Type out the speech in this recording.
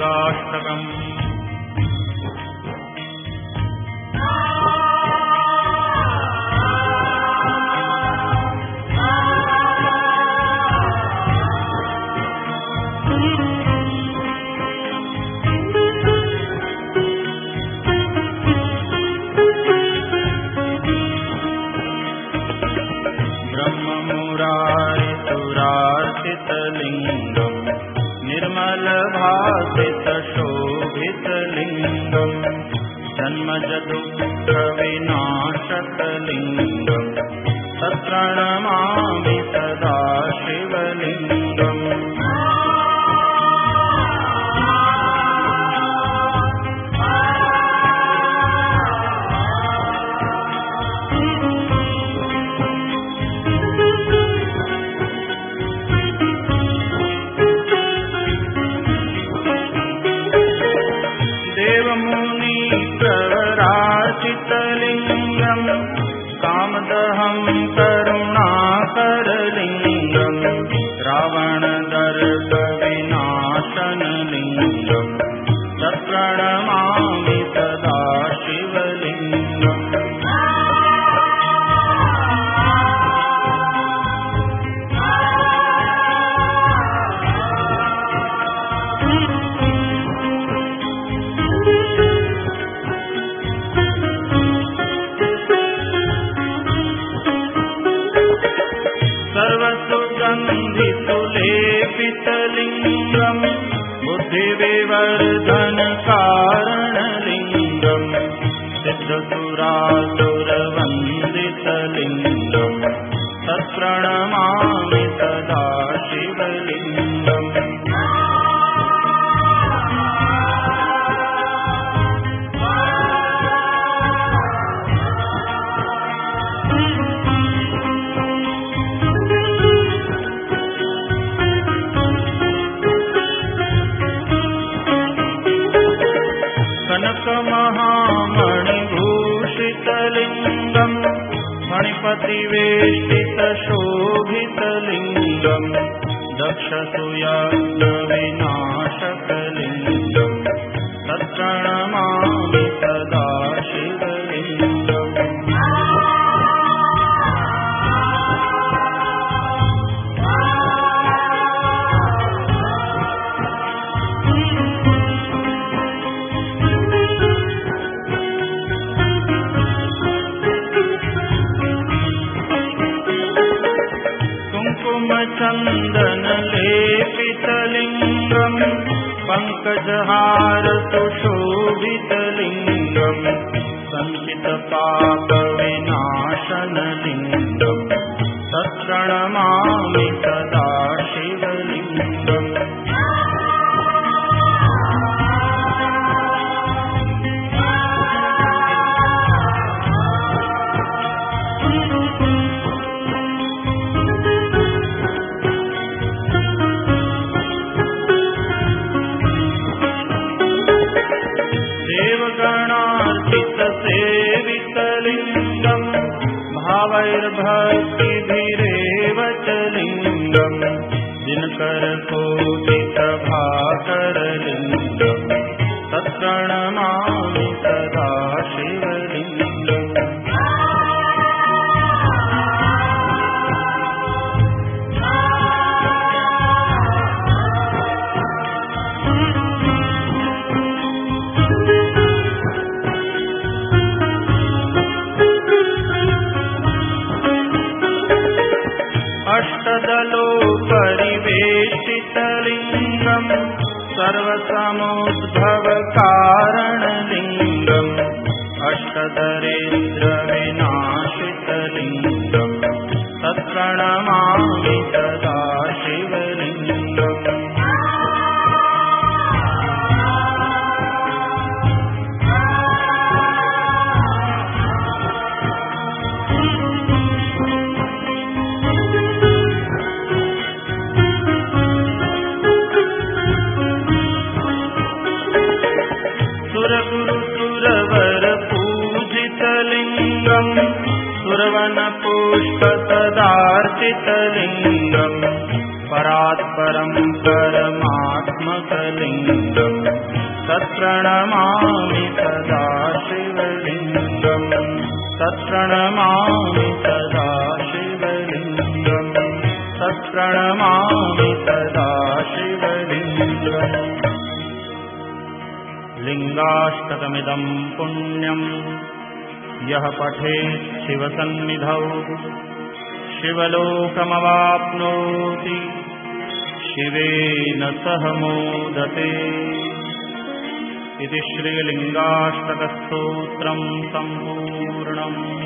गङ्गाष्टकम् जन्मजदुःखविनाशकलिङ्गम् तत्प्रणमामि हम करुणा कर लिंगम। सर्वसुगन्धितुलेपितलिङ्गम् बुद्धिविवर्धनकारणलिङ्गम् सिद्धसुरासुरवन्दितलिङ्गम् कनकमहामणिभूषितलिङ्गम् मणिपतिवेष्टितशोभितलिङ्गम् दक्षसुयाग्नविनाशकलिङ्गम् कुङ्कुमचन्दनलेपितलिङ्गम् पङ्कजहारसुशोभितलिङ्गम् सञ्चितपापविनाशनलिङ्गम् तत्प्रणमामि सदा दिनकरकोटिप्रभाकरलिङ्गम् सर्वसमुद्भव का परात्परम् परमात्मकलिङ्गम् तत्प्रणमामि सदा शिवलिङ्गम् तत्प्रणमामि सदा शिवलिङ्गम् तत्प्रणमामि सदा शिवलिङ्गम् लिङ्गाष्टकमिदम् पुण्यम् यः पठेत् शिवसन्निधौ शिवलोकमवाप्नोति शिवेन सह मोदते। इति श्रीलिङ्गाष्टकस्तोत्रम् सम्पूर्णम्